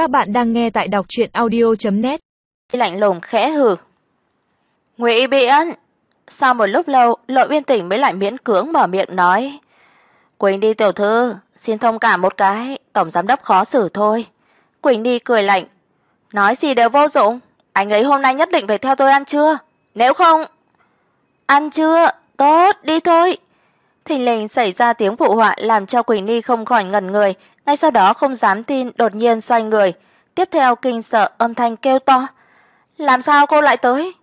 Các bạn đang nghe tại đọc audio net Lạnh lùng khẽ hừ. "Ngụy Biễn." Sau một lúc lâu, Lộ Uyên Tỉnh mới lại miễn cưỡng mở miệng nói: "Quỳnh đi tiểu thư, xin thông cảm một cái, tổng giám đốc khó xử thôi." Quỳnh đi cười lạnh: "Nói gì đều vô dụng, anh ấy hôm nay nhất định phải theo tôi ăn trưa, nếu không..." "Ăn trưa, tốt, đi thôi." Thình lình xảy ra tiếng phụ họa làm cho Quỳnh Ni không khỏi ngẩn người, ngay sau đó không dám tin đột nhiên xoay người, tiếp theo kinh sợ âm thanh kêu to: "Làm sao cô lại tới?"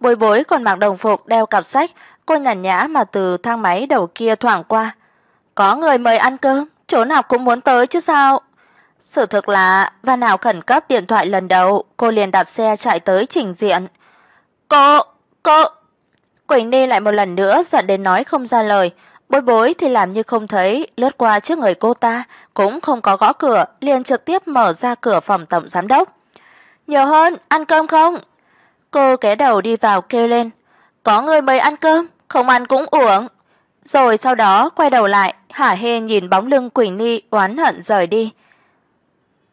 Bối Bối còn mặc đồng phục đeo cặp sách, cô nhàn nhã mà từ thang máy đầu kia thoảng qua. "Có người mời ăn cơm, chỗ nào cũng muốn tới chứ sao?" Sự thực là Văn Hạo khẩn cấp điện thoại lần đầu, cô liền đặt xe chạy tới trình diện. "Cô, cô." Quỳnh Ni lại một lần nữa giận đến nói không ra lời, Bối Bối thì làm như không thấy, lướt qua trước người cô ta, cũng không có gõ cửa, liền trực tiếp mở ra cửa phòng tổng giám đốc. "Nhiều hơn, ăn cơm không?" Cô ké đầu đi vào kêu lên, "Có người mời ăn cơm, không ăn cũng uổng." Rồi sau đó quay đầu lại, hả hê nhìn bóng lưng Quỳnh Ni oán hận rời đi.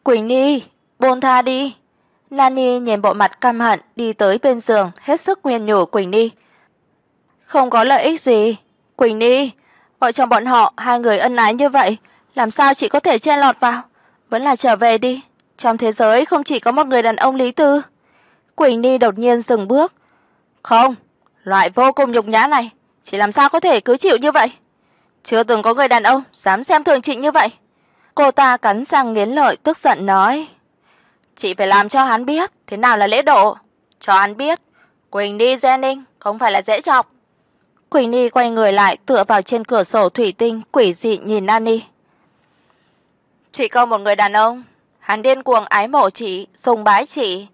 "Quỳnh Ni, buông tha đi." Nani nhìn bộ mặt căm hận đi tới bên giường, hết sức nguyên nhủ Quỳnh Ni. "Không có lợi ích gì, Quỳnh Ni, vợ chồng bọn họ hai người ân ái như vậy, làm sao chị có thể chen lọt vào? Vẫn là trở về đi, trong thế giới không chỉ có một người đàn ông lý tư." Quỳnh Ni đột nhiên dừng bước. "Không, loại vô cùng nhục nhã này, chị làm sao có thể cứ chịu như vậy? Chưa từng có người đàn ông dám xem thường chị như vậy." Cô ta cắn răng nghiến lợi tức giận nói: "Chị phải làm cho hắn biết thế nào là lễ độ, cho hắn biết Quỳnh Ni Jennings không phải là dễ chọc." Quỳnh Ni quay người lại tựa vào trên cửa sổ thủy tinh, quỷ dị nhìn Nani. Chỉ có một người đàn ông, hắn điên cuồng ái mộ chị, sùng bái chị,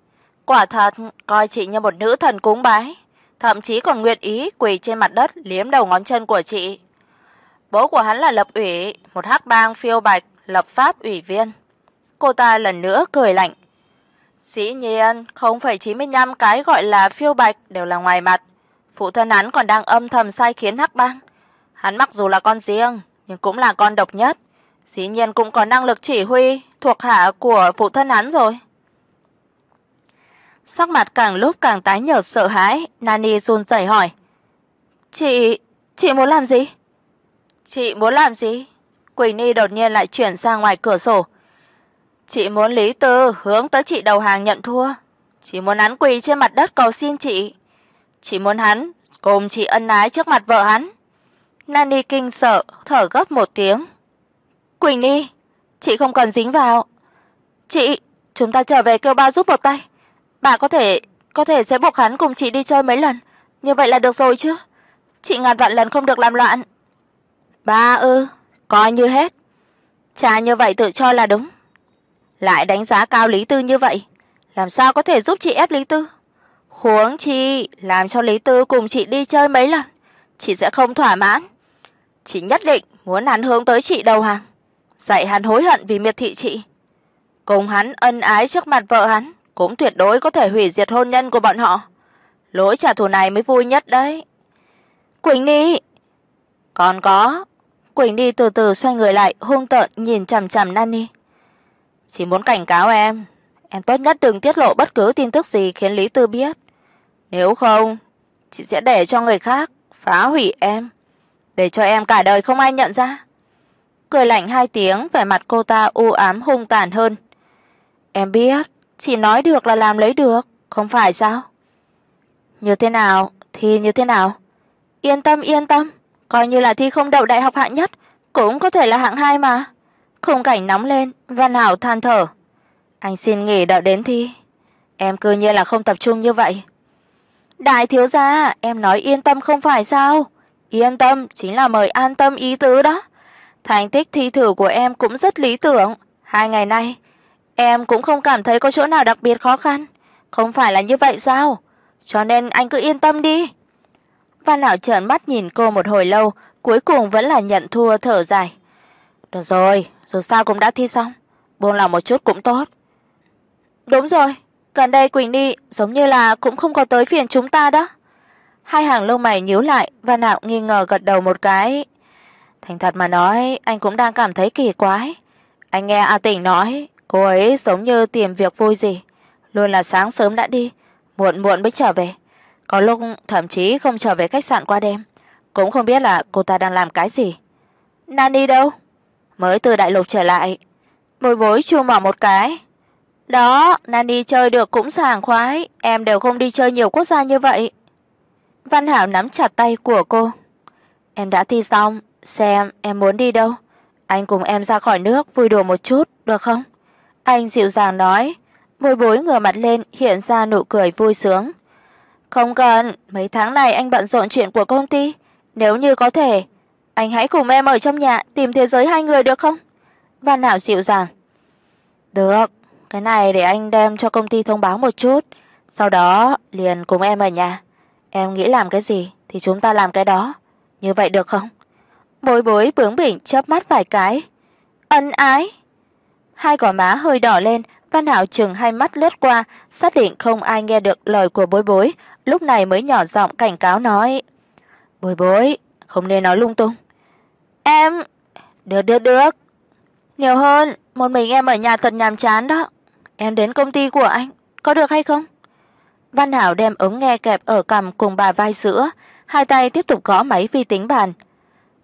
quả thật coi chị như một nữ thần cúng bái, thậm chí còn nguyện ý quỳ trên mặt đất liếm đầu ngón chân của chị. Bố của hắn là lập ủy, một hắc bang phiêu bạch, lập pháp ủy viên." Cô ta lần nữa cười lạnh. Dĩ nhiên, 0.95 cái gọi là phiêu bạch đều là ngoài mặt, phụ thân hắn còn đang âm thầm sai khiến Hắc Bang. Hắn mặc dù là con riêng, nhưng cũng là con độc nhất, dĩ nhiên cũng có năng lực chỉ huy thuộc hạ của phụ thân hắn rồi. Sắc mặt càng lúc càng tái nhợt sợ hãi, Nani run rẩy hỏi: "Chị, chị muốn làm gì?" "Chị muốn làm gì?" Quỳnh Ni đột nhiên lại chuyển sang ngoài cửa sổ. "Chị muốn Lý Tư hướng tới chị đầu hàng nhận thua, chị muốn hắn quỳ trên mặt đất cầu xin chị." Chỉ muốn hắn cùng chị ân ái trước mặt vợ hắn. Nani kinh sợ, thở gấp một tiếng. "Quỳnh Ni, chị không cần dính vào. Chị, chúng ta trở về kêu ba giúp một tay. Bà có thể có thể sẽ buộc hắn cùng chị đi chơi mấy lần, như vậy là được rồi chứ. Chị ngàn vạn lần không được làm loạn." "Ba ư, coi như hết. Cha như vậy tự cho là đúng. Lại đánh giá cao Lý Tư như vậy, làm sao có thể giúp chị ép Lý Tư?" Huống chi, làm cho Lý Tư cùng chị đi chơi mấy lần, chị sẽ không thỏa mãn. Chị nhất định muốn hắn hướng tới chị đầu hàng, dạy hắn hối hận vì miệt thị chị. Cùng hắn ân ái trước mặt vợ hắn, cũng tuyệt đối có thể hủy diệt hôn nhân của bọn họ. Lỗi trả thù này mới vui nhất đấy. Quỳnh Ni, còn có. Quỳnh Ni từ từ xoay người lại, hung tợn nhìn chằm chằm Nani. Chỉ muốn cảnh cáo em, em tốt nhất đừng tiết lộ bất cứ tin tức gì khiến Lý Tư biết. Nếu không, chị sẽ để cho người khác phá hủy em, để cho em cả đời không ai nhận ra." Cười lạnh hai tiếng, vẻ mặt cô ta u ám hung tàn hơn. "Em biết, chỉ nói được là làm lấy được, không phải sao?" "Như thế nào thì như thế nào? Yên tâm yên tâm, coi như là thi không đậu đại học hạng nhất, cũng có thể là hạng hai mà." Khung cảnh nóng lên, Văn Hảo than thở. "Anh xin nghỉ đợi đến thi." Em cứ như là không tập trung như vậy. Đại thiếu gia, em nói yên tâm không phải sao? Yên tâm chính là mời an tâm ý tứ đó. Thành tích thi thử của em cũng rất lý tưởng, hai ngày nay em cũng không cảm thấy có chỗ nào đặc biệt khó khăn, không phải là như vậy sao? Cho nên anh cứ yên tâm đi." Văn lão trợn mắt nhìn cô một hồi lâu, cuối cùng vẫn là nhận thua thở dài. "Được rồi, dù sao cũng đã thi xong, buông lòng một chút cũng tốt." "Đúng rồi, Gần đây Quỳnh Ni giống như là cũng không có tới phiền chúng ta đó. Hai hàng lông mày nhíu lại, Văn nạo nghi ngờ gật đầu một cái. Thành thật mà nói, anh cũng đang cảm thấy kỳ quái. Anh nghe A Tỉnh nói, Cô ấy giống như tìm việc vui gì, luôn là sáng sớm đã đi, muộn muộn mới trở về, có lúc thậm chí không trở về khách sạn qua đêm, cũng không biết là cô ta đang làm cái gì. Nani đâu? Mới từ đại lục trở lại. Bối Bối chu mỏ một cái. Đó, Nani chơi được cũng sảng khoái, em đều không đi chơi nhiều quốc gia như vậy. Văn Hảo nắm chặt tay của cô. Em đã thi xong, xem em muốn đi đâu. Anh cùng em ra khỏi nước vui đùa một chút, được không? Anh dịu dàng nói, môi Bối ngửa mặt lên hiện ra nụ cười vui sướng. Không cần, mấy tháng này anh bận rộn chuyện của công ty, nếu như có thể, anh hãy cùng em ở trong nhà tìm thế giới hai người được không? Văn Hảo dịu dàng. Được, cái này để anh đem cho công ty thông báo một chút, sau đó liền cùng em ở nhà. Em nghĩ làm cái gì thì chúng ta làm cái đó, như vậy được không? Bối Bối bướng bỉnh chớp mắt vài cái. Ân ái. Hai gò má hơi đỏ lên, Văn Hạo chừng hai mắt lướt qua, xác định không ai nghe được lời của Bối Bối, lúc này mới nhỏ giọng cảnh cáo nói: "Bối Bối, không nên nói lung tung." "Em, được được được. Nhiều hơn, một mình em ở nhà thật nhàm chán đó. Em đến công ty của anh, có được hay không?" Văn Hảo đem ống nghe kẹp ở cằm cùng bà vai sữa, hai tay tiếp tục gõ máy vi tính bàn.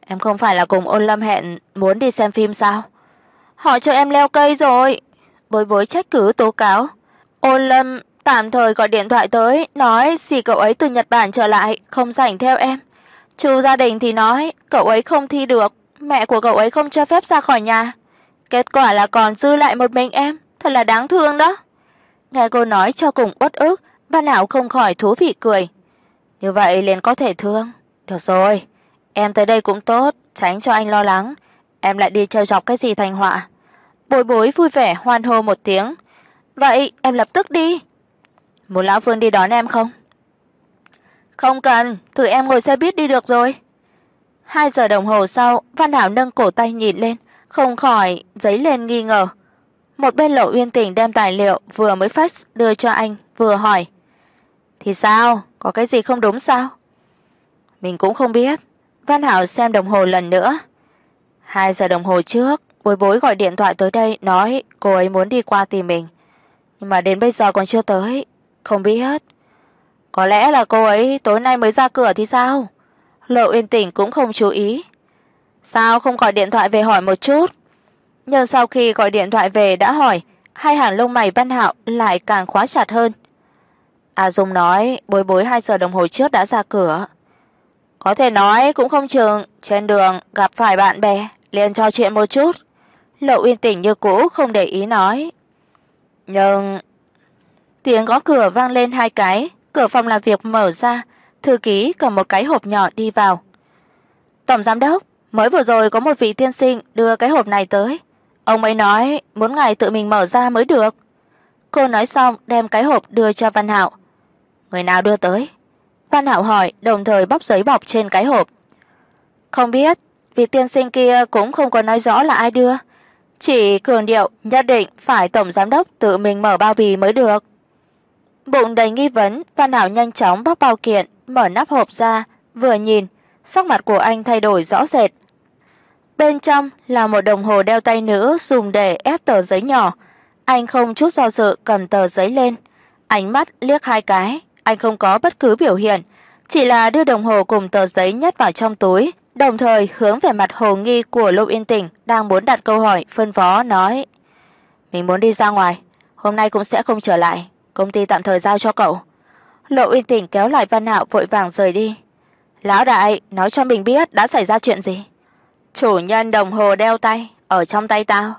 "Em không phải là cùng Ôn Lâm hẹn muốn đi xem phim sao?" "Họ cho em leo cây rồi." Bối Bối trách cứ tố cáo. Ôn Lâm tạm thời gọi điện thoại tới, nói gì cậu ấy từ Nhật Bản trở lại, không rảnh theo em. Chu gia đình thì nói cậu ấy không thi được, mẹ của cậu ấy không cho phép ra khỏi nhà. Kết quả là còn dư lại một mình em, thật là đáng thương đó. Nghe cô nói cho cùng uất ức, Văn Hạo không khỏi thú vị cười. Như vậy liền có thể thương. Được rồi, em tới đây cũng tốt, tránh cho anh lo lắng. Em lại đi chơi chọc cái gì thành họa. Bối Bối vui vẻ hoan hô một tiếng. Vậy em lập tức đi. Muốn lão Phương đi đón em không? Không cần, thử em ngồi xe buýt đi được rồi. Hai giờ đồng hồ sau, Văn Hảo nâng cổ tay nhìn lên, không khỏi giấy lên nghi ngờ. Một bên Lộ Uyên Tình đem tài liệu vừa mới fax đưa cho anh, vừa hỏi: "Thì sao, có cái gì không đúng sao?" Mình cũng không biết. Văn Hảo xem đồng hồ lần nữa. Hai giờ đồng hồ trước, Bối Bối gọi điện thoại tới đây nói cô ấy muốn đi qua tìm mình, nhưng mà đến bây giờ còn chưa tới, không biết. Có lẽ là cô ấy tối nay mới ra cửa thì sao? Lộ Uyên Tỉnh cũng không chú ý. Sao không gọi điện thoại về hỏi một chút? Nhưng sau khi gọi điện thoại về đã hỏi, hai hàng lông mày Văn Hạo lại càng khóa chặt hơn. A Dung nói, Bối Bối 2 giờ đồng hồ trước đã ra cửa. Có thể nói cũng không chừng trên đường gặp phải bạn bè, liền trò chuyện một chút. Lộ Uyên Tỉnh như cũ không để ý nói. Nhưng tiếng gõ cửa vang lên hai cái, cửa phòng làm việc mở ra, thư ký cầm một cái hộp nhỏ đi vào. "Tổng giám đốc, mới vừa rồi có một vị tiên sinh đưa cái hộp này tới. Ông ấy nói muốn ngài tự mình mở ra mới được." Cô nói xong đem cái hộp đưa cho Văn Hạo. "Người nào đưa tới?" Văn Hạo hỏi, đồng thời bóc giấy bọc trên cái hộp. "Không biết, vị tiên sinh kia cũng không có nói rõ là ai đưa." chỉ cường điệu nhất định phải tổng giám đốc tự mình mở bao bì mới được. Bụng đầy nghi vấn, Văn Hạo nhanh chóng bóc bao kiện, mở nắp hộp ra, vừa nhìn, sắc mặt của anh thay đổi rõ rệt. Bên trong là một đồng hồ đeo tay nữ dùng để ép tờ giấy nhỏ. Anh không chút do dự cầm tờ giấy lên, ánh mắt liếc hai cái, anh không có bất cứ biểu hiện, chỉ là đưa đồng hồ cùng tờ giấy nhét vào trong túi, đồng thời hướng về mặt hồ nghi của Lục Yên Tỉnh đang muốn đặt câu hỏi, phân phó nói: "Mình muốn đi ra ngoài, hôm nay cũng sẽ không trở lại, công ty tạm thời giao cho cậu." Lộ yên Tỉnh kéo lại Văn Hạo vội vàng rời đi. "Lão đại, nói cho mình biết đã xảy ra chuyện gì?" "Chủ nhân đồng hồ đeo tay ở trong tay tao,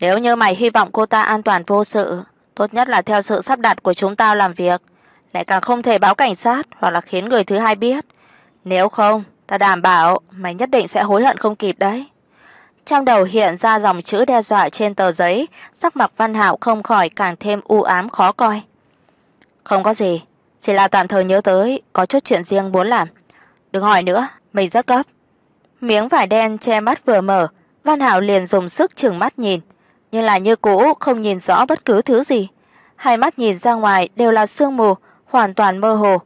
nếu như mày hy vọng cô ta an toàn vô sự, tốt nhất là theo sự sắp đặt của chúng tao làm việc, lại càng không thể báo cảnh sát hoặc là khiến người thứ hai biết, nếu không Ta đảm bảo mày nhất định sẽ hối hận không kịp đấy." Trong đầu hiện ra dòng chữ đe dọa trên tờ giấy, sắc mặt Văn Hạo không khỏi càng thêm u ám khó coi. "Không có gì, chỉ là tạm thời nhớ tới có chút chuyện riêng muốn làm. Đừng hỏi nữa, mình rất gấp." Miếng vải đen che mắt vừa mở, Văn Hạo liền dùng sức trừng mắt nhìn, nhưng là như cũ không nhìn rõ bất cứ thứ gì. Hai mắt nhìn ra ngoài đều là sương mù, hoàn toàn mơ hồ.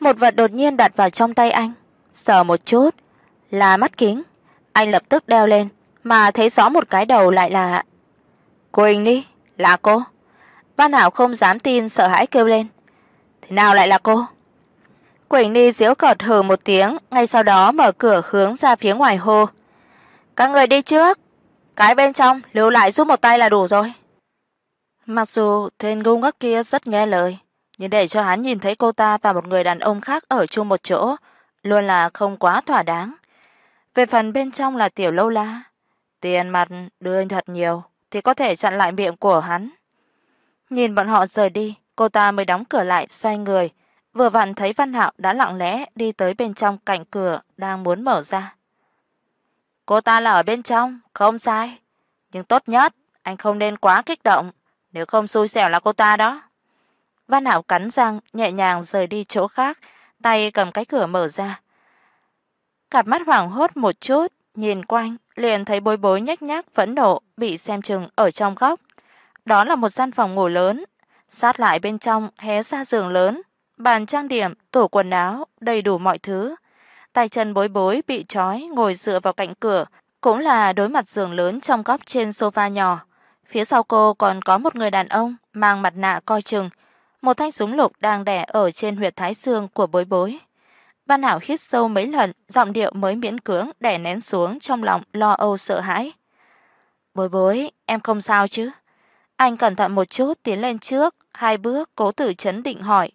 Một vật đột nhiên đặt vào trong tay anh, sờ một chút, là mắt kính. Anh lập tức đeo lên, mà thấy rõ một cái đầu lại là Quỳnh đi, Là cô? Văn Hạo không dám tin sợ hãi kêu lên. Thế nào lại là cô? Quỳnh Ni giễu cợt hừ một tiếng, ngay sau đó mở cửa hướng ra phía ngoài hô. Các người đi trước, cái bên trong lưu lại giúp một tay là đủ rồi. Mặc dù tên ngu ngốc kia rất nghe lời, nhưng để cho hắn nhìn thấy cô ta và một người đàn ông khác ở chung một chỗ, luôn là không quá thỏa đáng. Về phần bên trong là tiểu lâu la, tiền mặt đưa thật nhiều thì có thể chặn lại miệng của hắn. Nhìn bọn họ rời đi, cô ta mới đóng cửa lại xoay người, vừa vặn thấy Văn Hạo đã lặng lẽ đi tới bên trong cạnh cửa đang muốn mở ra. Cô ta là ở bên trong, không sai, nhưng tốt nhất anh không nên quá kích động, nếu không xui xẻo là cô ta đó. Văn Hạo cắn răng, nhẹ nhàng rời đi chỗ khác, tay cầm cái cửa mở ra. Cặp mắt hoảng hốt một chút, nhìn quanh, liền thấy Bối Bối nhếch nhác phẫn nộ bị xem chừng ở trong góc. Đó là một gian phòng ngủ lớn, sát lại bên trong hé ra giường lớn, bàn trang điểm, tủ quần áo, đầy đủ mọi thứ. Tay chân Bối Bối bị trói ngồi dựa vào cạnh cửa, cũng là đối mặt giường lớn trong góc trên sofa nhỏ. Phía sau cô còn có một người đàn ông mang mặt nạ coi chừng, một thanh súng lục đang đè ở trên huyệt thái dương của Bối Bối. Văn Hảo hít sâu mấy lần, giọng điệu mới miễn cưỡng đè nén xuống trong lòng lo âu sợ hãi. "Bối Bối, em không sao chứ?" Anh cẩn thận một chút tiến lên trước, hai bước cố tự chấn định hỏi.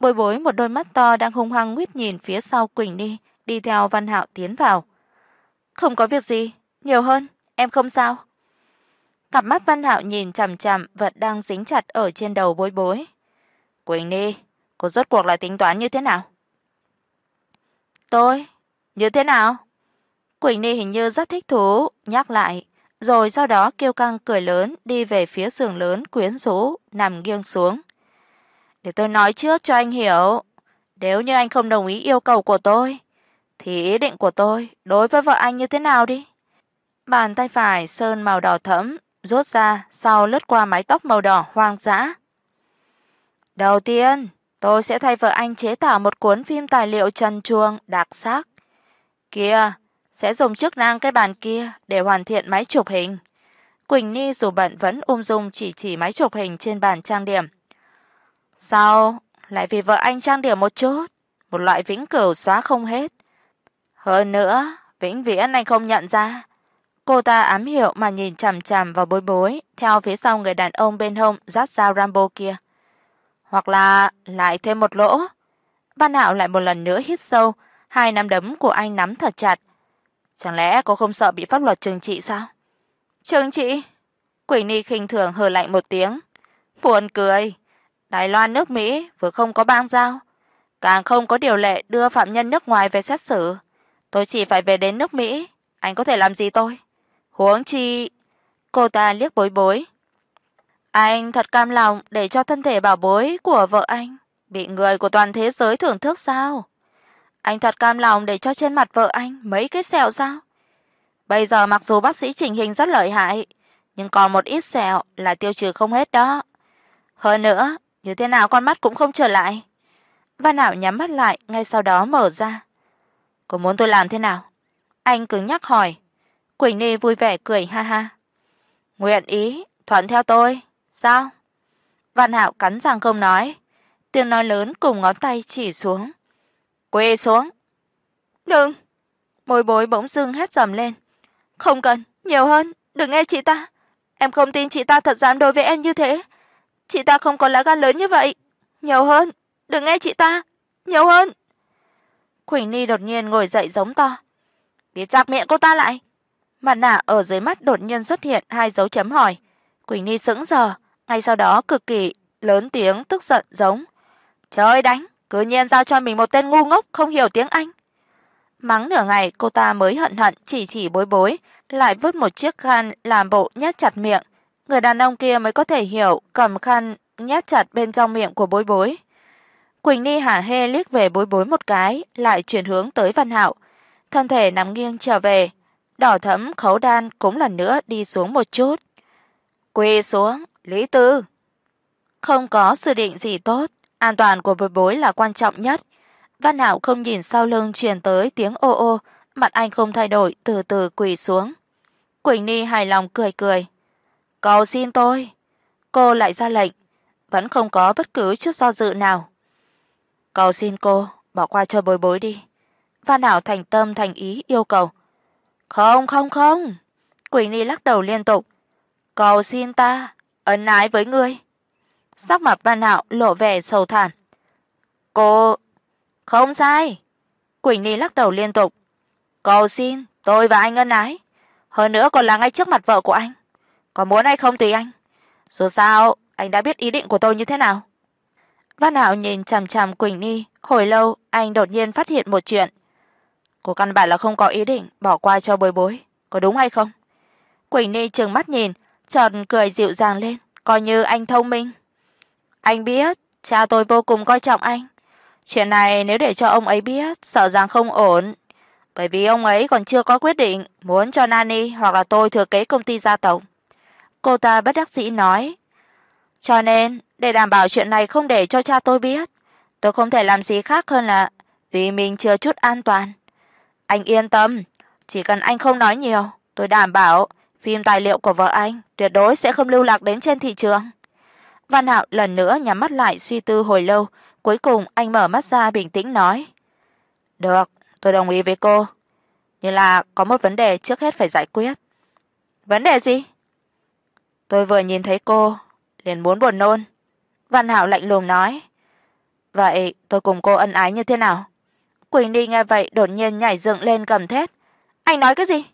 Bối Bối một đôi mắt to đang hung hăng nguyết nhìn phía sau Quỳnh Ni, đi theo Văn Hạo tiến vào. "Không có việc gì, nhiều hơn, em không sao." Cặp mắt Văn Hạo nhìn chằm chằm vật đang dính chặt ở trên đầu Bối Bối. "Quỳnh Ni, cô rốt cuộc là tính toán như thế nào?" "Tôi? Như thế nào?" Quỳnh Ni hình như rất thích thú, nhắc lại, rồi sau đó kêu căng cười lớn đi về phía giường lớn quyến rũ nằm nghiêng xuống. "Để tôi nói trước cho anh hiểu, nếu như anh không đồng ý yêu cầu của tôi, thì ý định của tôi đối với vợ anh như thế nào đi?" Bàn tay phải sơn màu đỏ thẫm rút ra, sau lướt qua mái tóc màu đỏ hoang dã. "Đầu tiên, tôi sẽ thay vợ anh chế tạo một cuốn phim tài liệu trần truồng đặc sắc. Kia, sẽ dùng chức năng cái bàn kia để hoàn thiện máy chụp hình." Quỳnh Ni dù bận vẫn ung dung chỉ chỉ máy chụp hình trên bàn trang điểm sao lại vì vợ anh trang điểm một chút, một loại vĩnh cửu xóa không hết. Hơn nữa, vĩnh viễn anh không nhận ra. Cô ta ám hiệu mà nhìn chằm chằm vào Bối Bối, theo phía sau người đàn ông bên hông rát dao Rambo kia. Hoặc là lại thêm một lỗ. Ban Hạo lại một lần nữa hít sâu, hai nắm đấm của anh nắm thật chặt. Chẳng lẽ cô không sợ bị pháp luật trừng trị sao? Trừng trị? Quỳnh Ni khinh thường hừ lạnh một tiếng. Buồn cười. Đài Loan nước Mỹ vừa không có bang giao, càng không có điều lệ đưa phạm nhân nước ngoài về xét xử. Tôi chỉ phải về đến nước Mỹ, anh có thể làm gì tôi? Huống chi, cô ta liếc Bối Bối. Anh thật cam lòng để cho thân thể bảo bối của vợ anh bị người của toàn thế giới thưởng thức sao? Anh thật cam lòng để cho trên mặt vợ anh mấy cái sẹo sao? Bây giờ mặc dù bác sĩ chỉnh hình rất lợi hại, nhưng còn một ít sẹo là tiêu trừ không hết đó. Hơn nữa, như thế nào con mắt cũng không trở lại. Văn Hạo nhắm mắt lại, ngay sau đó mở ra. "Cô muốn tôi làm thế nào?" Anh cứng nhắc hỏi. Quỳnh Ni vui vẻ cười ha ha. "Nguyện ý, thuận theo tôi." "Sao?" Văn Hạo cắn răng không nói, tiếng nói lớn cùng ngón tay chỉ xuống. "Quỳ xuống." "Đừng." Môi Bối bỗng dưng hét dầm lên. "Không cần, nhiều hơn, đừng nghe chị ta. Em không tin chị ta thật dám đối với em như thế. Chị ta không có lá gan lớn như vậy. Nhiều hơn, đừng nghe chị ta, nhiều hơn." Quỳnh Ni đột nhiên ngồi dậy giống to. "Biết chặt miệng cô ta lại." Mặt nạ ở dưới mắt đột nhiên xuất hiện hai dấu chấm hỏi. Quỳnh Ni sững sờ, ngay sau đó cực kỳ lớn tiếng tức giận giống: "Trời đánh, cứ nhiên giao cho mình một tên ngu ngốc không hiểu tiếng Anh." Mắng nửa ngày, cô ta mới hận hận chỉ chỉ Bối Bối, lại vứt một chiếc khăn làm bộ nhét chặt miệng. Người đàn ông kia mới có thể hiểu, cầm khăn nhét chặt bên trong miệng của Bối Bối. Quỳnh Ni hả hê liếc về Bối Bối một cái, lại chuyển hướng tới Văn Hạo, thân thể nằm nghiêng trở về, đỏ thẫm khấu đan cũng lần nữa đi xuống một chút. Quỳ xuống, Lý Tư. Không có dự định gì tốt, an toàn của Bối Bối là quan trọng nhất. Văn Hạo không nhìn sau lưng truyền tới tiếng ô ô, mặt anh không thay đổi, từ từ quỳ xuống. Quỳnh Ni hài lòng cười cười. "Cầu xin tôi, cô lại ra lệnh, vẫn không có bất cứ chút do dự nào. "Cầu xin cô, bỏ qua cho Bối Bối đi." Văn Hạo thành tâm thành ý yêu cầu. "Không, không, không." Quỳnh Ly lắc đầu liên tục. "Cầu xin ta, ân ái với ngươi." Sắc mặt Văn Hạo lộ vẻ sầu thảm. "Cô không sai." Quỳnh Ly lắc đầu liên tục. "Cầu xin, tôi và anh ân ái, hơn nữa còn là ngay trước mặt vợ của anh. Có muốn hay không tùy anh. Dù sao, anh đã biết ý định của tôi như thế nào." Văn Hạo nhìn chằm chằm Quỳnh ni hồi lâu anh đột nhiên phát hiện một chuyện. Cô căn bản là không có ý định bỏ qua cho Bối Bối, có đúng hay không? Quỳnh ni trừng mắt nhìn, chợt cười dịu dàng lên, coi như anh thông minh. Anh biết, cha tôi vô cùng coi trọng anh. Chuyện này nếu để cho ông ấy biết, sợ rằng không ổn, bởi vì ông ấy còn chưa có quyết định muốn cho Nani hoặc là tôi thừa kế công ty gia tộc. Cô ta bất đắc dĩ nói. Cho nên, để đảm bảo chuyện này không để cho cha tôi biết, tôi không thể làm gì khác hơn là vì mình chưa chút an toàn. Anh yên tâm, chỉ cần anh không nói nhiều, tôi đảm bảo phim tài liệu của vợ anh tuyệt đối sẽ không lưu lạc đến trên thị trường. Văn Hạo lần nữa nhắm mắt lại suy tư hồi lâu, cuối cùng anh mở mắt ra bình tĩnh nói: "Được, tôi đồng ý với cô, nhưng là có một vấn đề trước hết phải giải quyết." "Vấn đề gì?" "Tôi vừa nhìn thấy cô, liền muốn buồn nôn." Văn Hạo lạnh lùng nói. "Vậy tôi cùng cô ân ái như thế nào?" Quỳnh ni nghe vậy đột nhiên nhảy dựng lên gầm thét. "Anh nói cái gì?"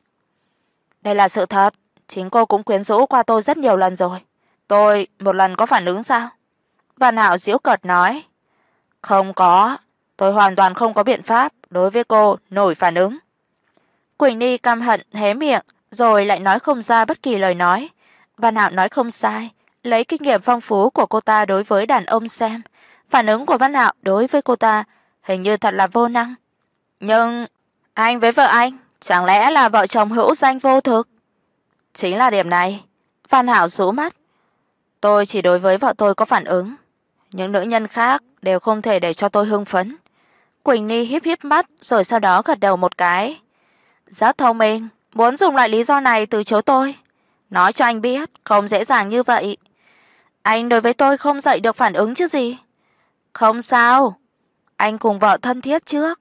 "Đây là sự thật, chính cô cũng quyến rũ qua tôi rất nhiều lần rồi. Tôi một lần có phản ứng sao?" Văn Hạo giễu cợt nói. "Không có, tôi hoàn toàn không có biện pháp đối với cô nổi phản ứng." Quỳnh ni căm hận hé miệng, rồi lại nói không ra bất kỳ lời nói. Văn Hạo nói không sai, lấy kinh nghiệm phong phú của cô ta đối với đàn ông xem, phản ứng của Văn Hạo đối với cô ta hình như thật là vô năng. Nhưng anh với vợ anh chẳng lẽ là vợ chồng hữu danh vô thực? Chính là điểm này. Phan Hạo rũ mắt. Tôi chỉ đối với vợ tôi có phản ứng, những nữ nhân khác đều không thể để cho tôi hưng phấn. Quỳnh Ni híp híp mắt rồi sau đó gật đầu một cái. Rất thông minh, muốn dùng lại lý do này từ chối tôi. Nói cho anh biết, không dễ dàng như vậy. Anh đối với tôi không dậy được phản ứng chứ gì. Không sao, anh cùng vợ thân thiết trước,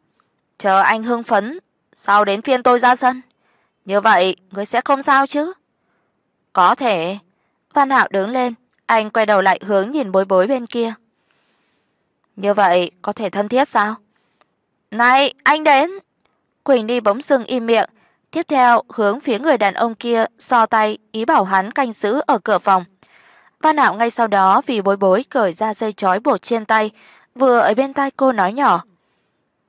chờ anh hưng phấn, sau đến phiên tôi ra sân. Như vậy, ngươi sẽ không sao chứ? Có thể. Văn Hạo đứng lên, anh quay đầu lại hướng nhìn Bối Bối bên kia. Như vậy có thể thân thiết sao? "Này, anh đến." Quỳnh đi bỗng dưng im miệng, tiếp theo hướng phía người đàn ông kia so tay ý bảo hắn canh giữ ở cửa phòng. Văn Nạo ngay sau đó vì Bối Bối cởi ra dây trói buộc trên tay, vừa ở bên tai cô nói nhỏ: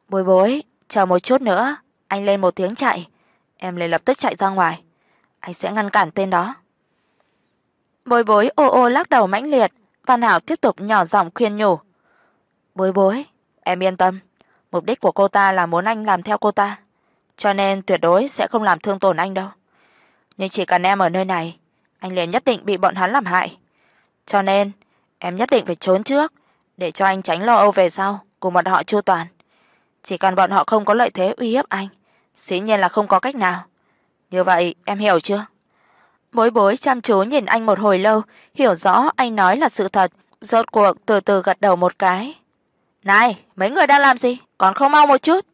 "Bối Bối, chờ một chút nữa, anh lên một tiếng chạy, em liền lập tức chạy ra ngoài, anh sẽ ngăn cản tên đó." Bối Bối ô ô lắc đầu mãnh liệt, Văn Hạo tiếp tục nhỏ giọng khuyên nhủ: "Bối Bối, em yên tâm, mục đích của cô ta là muốn anh làm theo cô ta, cho nên tuyệt đối sẽ không làm thương tổn anh đâu. Nhưng chỉ cần em ở nơi này, anh liền nhất định bị bọn hắn làm hại. Cho nên, em nhất định phải trốn trước, để cho anh tránh lo âu về sau cùng bọn họ chu toàn. Chỉ cần bọn họ không có lợi thế uy hiếp anh, dĩ nhiên là không có cách nào. Như vậy em hiểu chưa? Bối Bối chăm chú nhìn anh một hồi lâu, hiểu rõ anh nói là sự thật, rốt cuộc từ từ gật đầu một cái. "Này, mấy người đang làm gì? Còn không mau một chút."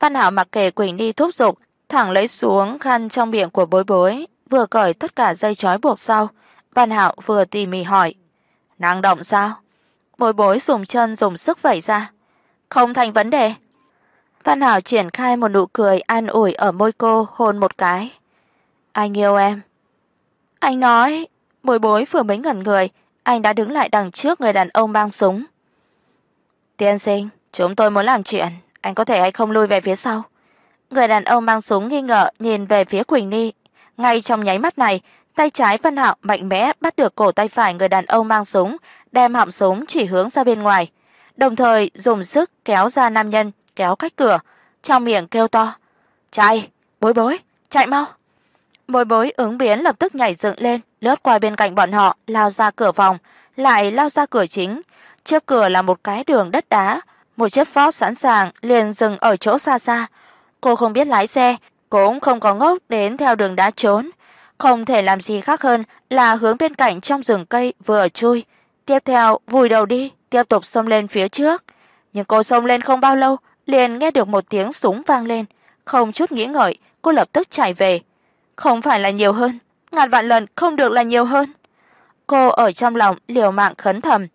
Văn Hạo mặc kệ Quỳnh đi thúc giục, thẳng lấy xuống khăn trong miệng của Bối Bối, vừa cởi tất cả dây trói buộc sau, Văn Hạo vừa tỉ mỉ hỏi: "Năng động sao?" Bối Bối dùng chân dùng sức vẩy ra. "Không thành vấn đề." Văn Hạo triển khai một nụ cười an ủi ở môi cô, hôn một cái. "Anh yêu em." Anh nói, Bối Bối vừa mới ngẩn người, anh đã đứng lại đằng trước người đàn ông mang súng. "Tiên sinh, chúng tôi muốn làm chuyện, anh có thể hay không lui về phía sau?" Người đàn ông mang súng nghi ngờ nhìn về phía Quỳnh Ni. Ngay trong nháy mắt này, tay trái Vân Hạo mạnh mẽ bắt được cổ tay phải người đàn ông mang súng, đem họng súng chỉ hướng ra bên ngoài, đồng thời dùng sức kéo ra nam nhân, kéo cách cửa, trong miệng kêu to: "Chạy, Bối Bối, chạy mau!" Bối Bối ứng biến lập tức nhảy dựng lên, lướt qua bên cạnh bọn họ, lao ra cửa phòng, lại lao ra cửa chính. Trước cửa là một cái đường đất đá, một chiếc Ford sẵn sàng liền dừng ở chỗ xa xa. Cô không biết lái xe, cũng không có ngốc đến theo đường đá trốn, không thể làm gì khác hơn là hướng bên cạnh trong rừng cây vừa chui, tiếp theo vùi đầu đi, tiếp tục xông lên phía trước. Nhưng cô xông lên không bao lâu, liền nghe được một tiếng súng vang lên, không chút nghĩ ngợi, cô lập tức chạy về. Không phải là nhiều hơn, ngàn vạn lần không được là nhiều hơn. Cô ở trong lòng liều mạng khấn thầm,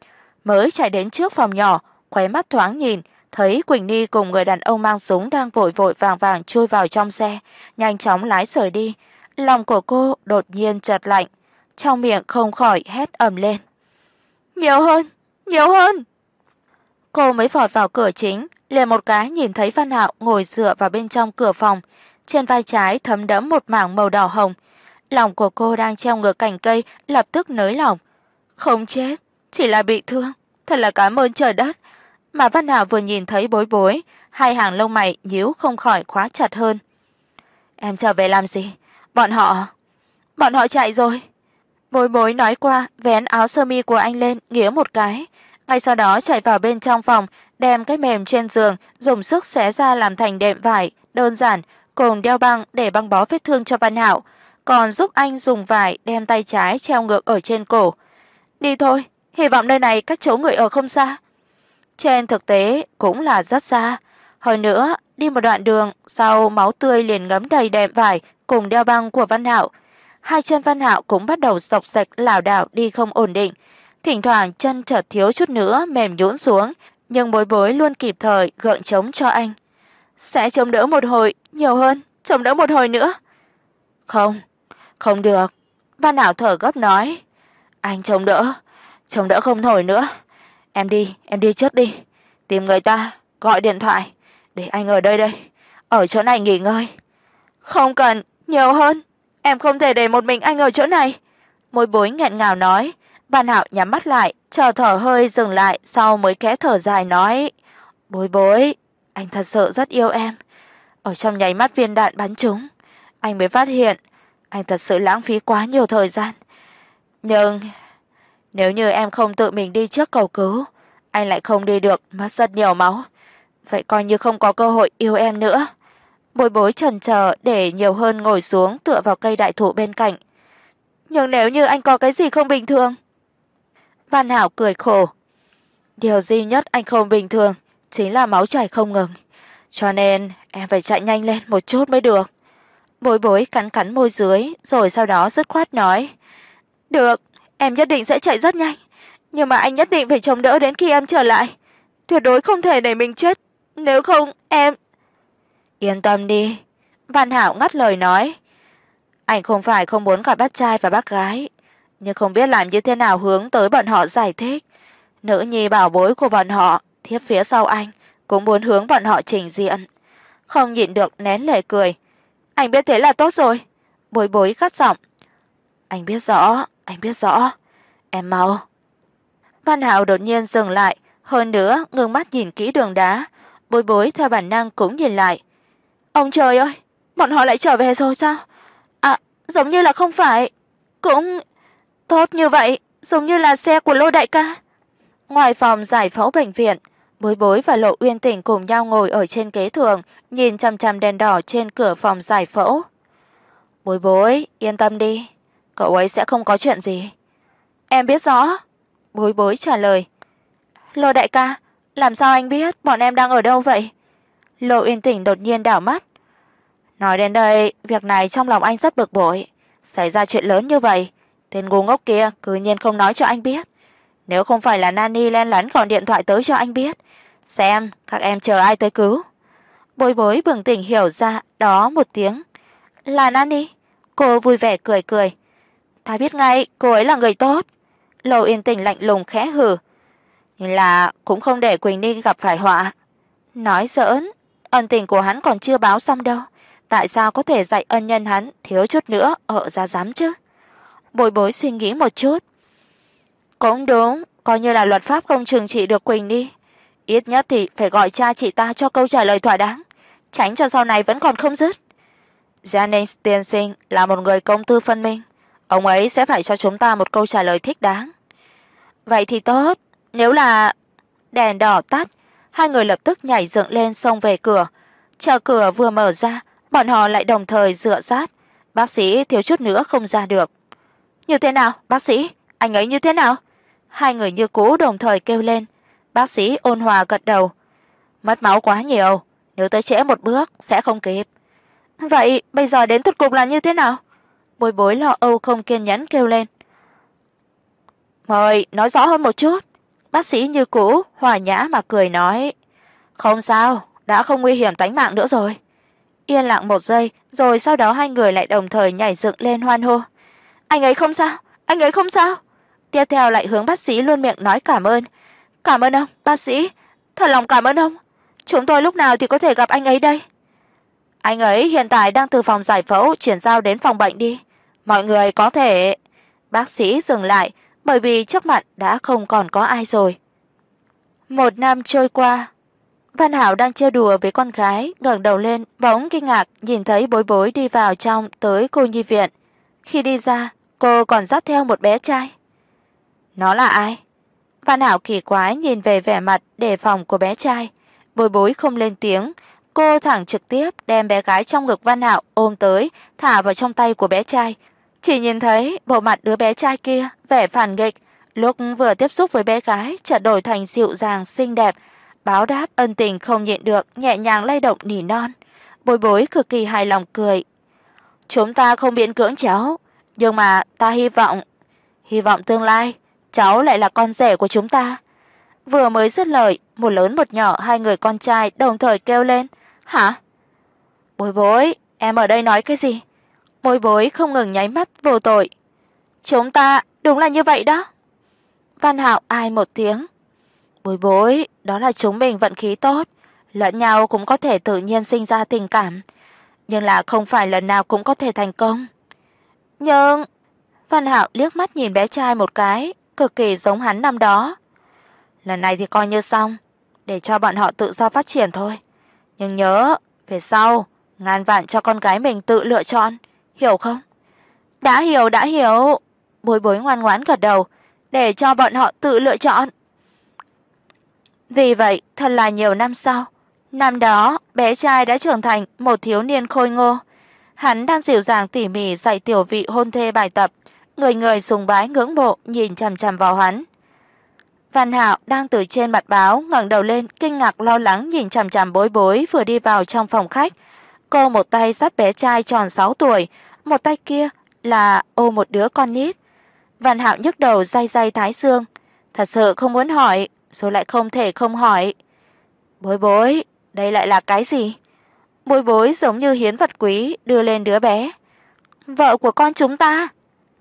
mới chạy đến trước phòng nhỏ, khóe mắt thoáng nhìn, thấy Quỳnh Ni cùng người đàn ông mang súng đang vội vội vàng vàng chui vào trong xe, nhanh chóng lái rời đi. Lòng của cô đột nhiên chợt lạnh, trong miệng không khỏi hét ầm lên. "Nhiều hơn, nhiều hơn!" Cô mới vọt vào cửa chính, liền một cái nhìn thấy Văn Hạo ngồi dựa vào bên trong cửa phòng, trên vai trái thấm đẫm một mảng màu đỏ hồng. Lòng của cô đang treo ngược cành cây, lập tức nới lỏng. Không chết, chỉ là bị thương, thật là cảm ơn trời đất. Mà Văn Hạo vừa nhìn thấy Bối Bối, hai hàng lông mày nhíu không khỏi khóa chặt hơn. Em trở về làm gì? Bọn họ, bọn họ chạy rồi. Bối Bối nói qua, vén áo sơ mi của anh lên, nghía một cái, ngay sau đó chạy vào bên trong phòng, đem cái mềm trên giường dùng sức xé ra làm thành đệm vải, đơn giản, cùng đeo băng để băng bó vết thương cho Văn Hạo, còn giúp anh dùng vải đem tay trái treo ngược ở trên cổ. Đi thôi, hy vọng nơi này cách chỗ người ở không xa. Trên thực tế cũng là rất xa, hơn nữa, đi một đoạn đường, sau máu tươi liền ngấm đầy đệm vải cùng đeo băng của Văn Hạo. Hai chân Văn Hạo cũng bắt đầu sộc sạch lảo đảo đi không ổn định, thỉnh thoảng chân chợt thiếu chút nữa mềm nhũn xuống, nhưng Bối Bối luôn kịp thời gượng chống cho anh. Sẽ chống đỡ một hồi, nhiều hơn, chống đỡ một hồi nữa. Không, không được. Văn Hạo thở gấp nói, anh chống đỡ, chống đỡ không nổi nữa. Em đi, em đi trước đi, tìm người ta, gọi điện thoại để anh ở đây đây, ở chỗ này nghỉ ngơi. Không cần, nhiều hơn, em không thể để một mình anh ở chỗ này." Môi bối nghẹn ngào nói. Văn Hạo nhắm mắt lại, chờ thở hơi dừng lại, sau mới khẽ thở dài nói: "Bối bối, anh thật sự rất yêu em." Ở trong nháy mắt viên đạn bắn trúng, anh mới phát hiện anh thật sự lãng phí quá nhiều thời gian. Nhưng nếu như em không tự mình đi trước cầu cứu, anh lại không đi được, mất rất nhiều máu. Vậy coi như không có cơ hội yêu em nữa. Bối Bối chần chờ để nhiều hơn ngồi xuống tựa vào cây đại thụ bên cạnh. Nhưng nếu như anh có cái gì không bình thường? Văn Hảo cười khổ. Điều duy nhất anh không bình thường chính là máu chảy không ngừng, cho nên em phải chạy nhanh lên một chút mới được. Bối Bối cắn cắn môi dưới, rồi sau đó dứt khoát nói: "Được, em nhất định sẽ chạy rất nhanh, nhưng mà anh nhất định phải chống đỡ đến khi em trở lại, tuyệt đối không thể để mình chết, nếu không em Yên tâm đi." Văn Hạo ngắt lời nói. Anh không phải không muốn gặp bác trai và bác gái, nhưng không biết làm như thế nào hướng tới bọn họ giải thích. Nữ nhi bảo bối của bọn họ, thiếp phía sau anh cũng muốn hướng bọn họ trình diện. Không nhịn được nén lệ cười. Anh biết thế là tốt rồi. Bối bối gắt giọng. Anh biết rõ, anh biết rõ. Em mau. Văn Hạo đột nhiên dừng lại, hơn nữa ngưng mắt nhìn kỹ đường đá, Bối Bối theo bản năng cũng nhìn lại. Ông trời ơi, bọn họ lại trở về rồi sao? À, giống như là không phải. Cũng tốt như vậy, giống như là xe của Lô đại ca. Ngoài phòng giải phẫu bệnh viện, Bối Bối và Lộ Uyên Tỉnh cùng nhau ngồi ở trên ghế thường, nhìn chằm chằm đèn đỏ trên cửa phòng giải phẫu. "Bối Bối, yên tâm đi, cậu ấy sẽ không có chuyện gì." "Em biết rõ." Bối Bối trả lời. "Lô đại ca, làm sao anh biết bọn em đang ở đâu vậy?" lô Uyên Tỉnh đột nhiên đảo mắt. Nói đến đây, việc này trong lòng anh rất bực bội, xảy ra chuyện lớn như vậy, tên ngu ngốc kia cứ nhiên không nói cho anh biết. Nếu không phải là Nani len lén gọi điện thoại tới cho anh biết, xem các em chờ ai tới cứu. Bối Bối bừng tỉnh hiểu ra đó một tiếng. Là Nani? Cô vui vẻ cười cười. Ta biết ngay, cô ấy là người tốt. Lầu Yên Tình lạnh lùng khẽ hừ. Nhưng là cũng không để Quỳnh Ni gặp phải họa. Nói giỡn, ân tình của hắn còn chưa báo xong đâu, tại sao có thể dạy ân nhân hắn thiếu chút nữa ở ra dám chứ? bồi Bối suy nghĩ một chút. Cũng đúng, coi như là luật pháp không trừng trị được Quỳnh đi. Ít nhất thì phải gọi cha chị ta cho câu trả lời thỏa đáng, tránh cho sau này vẫn còn không dứt. Jennings tiên sinh là một người công tư phân minh, ông ấy sẽ phải cho chúng ta một câu trả lời thích đáng. Vậy thì tốt, nếu là đèn đỏ tắt, hai người lập tức nhảy dựng lên xông về cửa. Chờ cửa vừa mở ra, bọn họ lại đồng thời dựa sát, bác sĩ thiếu chút nữa không ra được. Như thế nào, bác sĩ? Anh ấy như thế nào? Hai người như cũ đồng thời kêu lên. Bác sĩ ôn hòa gật đầu. Mất máu quá nhiều, nếu tới trễ một bước sẽ không kịp. Vậy bây giờ đến tụt cục là như thế nào? Bối Bối lo âu không kiên nhẫn kêu lên. "Mời nói rõ hơn một chút." Bác sĩ như cũ hòa nhã mà cười nói, "Không sao, đã không nguy hiểm tính mạng nữa rồi." Yên lặng một giây, rồi sau đó hai người lại đồng thời nhảy dựng lên hoan hô. "Anh ấy không sao, anh ấy không sao." Tiếp theo lại hướng bác sĩ luôn miệng nói cảm ơn. "Cảm ơn ông, bác sĩ, thật lòng cảm ơn ông. Chúng tôi lúc nào thì có thể gặp anh ấy đây?" Anh ấy hiện tại đang từ phòng giải phẫu chuyển giao đến phòng bệnh đi. Mọi người có thể Bác sĩ dừng lại, bởi vì trước mặt đã không còn có ai rồi. Một năm trôi qua, Văn Hảo đang chơi đùa với con gái, ngẩng đầu lên, bỗng kinh ngạc nhìn thấy Bối Bối đi vào trong tới cô nhi viện. Khi đi ra, cô còn dắt theo một bé trai. Nó là ai? Văn Hảo kỳ quái nhìn về vẻ mặt đề phòng của bé trai. Bối Bối không lên tiếng, cô thẳng trực tiếp đem bé gái trong ngực Văn Hạo ôm tới, thả vào trong tay của bé trai, chỉ nhìn thấy bộ mặt đứa bé trai kia vẻ phản nghịch, lúc vừa tiếp xúc với bé gái chợt đổi thành dịu dàng xinh đẹp, báo đáp ân tình không nhịn được, nhẹ nhàng lay động nỉ non. Bối Bối cực kỳ hài lòng cười. "Chúng ta không biến cưỡng cháu, nhưng mà ta hy vọng, hy vọng tương lai cháu lại là con rể của chúng ta." Vừa mới dứt lời, một lớn một nhỏ hai người con trai đồng thời kêu lên, "Hả?" "Bối Bối, em ở đây nói cái gì?" Môi Bối không ngừng nháy mắt vô tội. "Chúng ta đúng là như vậy đó." Văn Hạo ai một tiếng. "Bối Bối, đó là chúng mình vận khí tốt, lẫn nhau cũng có thể tự nhiên sinh ra tình cảm, nhưng là không phải lần nào cũng có thể thành công." Nhưng Văn Hạo liếc mắt nhìn bé trai một cái, cực kỳ giống hắn năm đó. Lần này thì coi như xong, để cho bọn họ tự do phát triển thôi. Nhưng nhớ, về sau ngàn vạn cho con gái mình tự lựa chọn, hiểu không? Đã hiểu, đã hiểu. Bối Bối ngoan ngoãn gật đầu, để cho bọn họ tự lựa chọn. Vì vậy, thật là nhiều năm sau, năm đó bé trai đã trưởng thành một thiếu niên khôi ngô. Hắn đang dịu dàng tỉ mỉ dạy tiểu vị hôn thê bài tập, người người sùng bái ngưỡng mộ nhìn chằm chằm vào hắn. Văn Hạo đang từ trên mặt báo ngẩng đầu lên, kinh ngạc lo lắng nhìn chằm chằm Bối Bối vừa đi vào trong phòng khách. Cô một tay dắt bé trai tròn 6 tuổi, một tay kia là ôm một đứa con nít. Văn Hạo nhức đầu day day thái dương, thật sự không muốn hỏi, rồi lại không thể không hỏi. "Bối Bối, đây lại là cái gì?" Bối Bối giống như hiến vật quý đưa lên đứa bé. "Vợ của con chúng ta."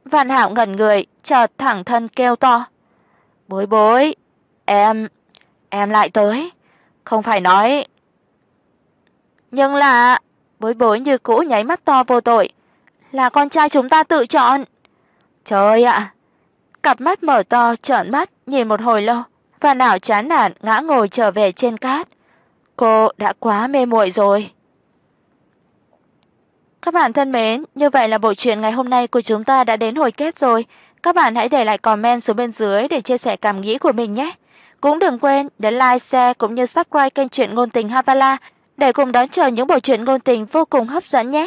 Văn Hạo ngẩn người, chợt thẳng thân kêu to. "Bối Bối, em em lại tới, không phải nói." Nhưng là Bối Bối như cũ nháy mắt to vô tội, "Là con trai chúng ta tự chọn." Trời ạ. Cặp mắt mở to trợn mắt nhìn một hồi lâu, và não chán nản ngã ngồi trở về trên cát. Cô đã quá mê muội rồi. Các bạn thân mến, như vậy là bộ truyện ngày hôm nay của chúng ta đã đến hồi kết rồi. Các bạn hãy để lại comment xuống bên dưới để chia sẻ cảm nghĩ của mình nhé. Cũng đừng quên để like, share cũng như subscribe kênh truyện ngôn tình Havala để cùng đón chờ những bộ truyện ngôn tình vô cùng hấp dẫn nhé.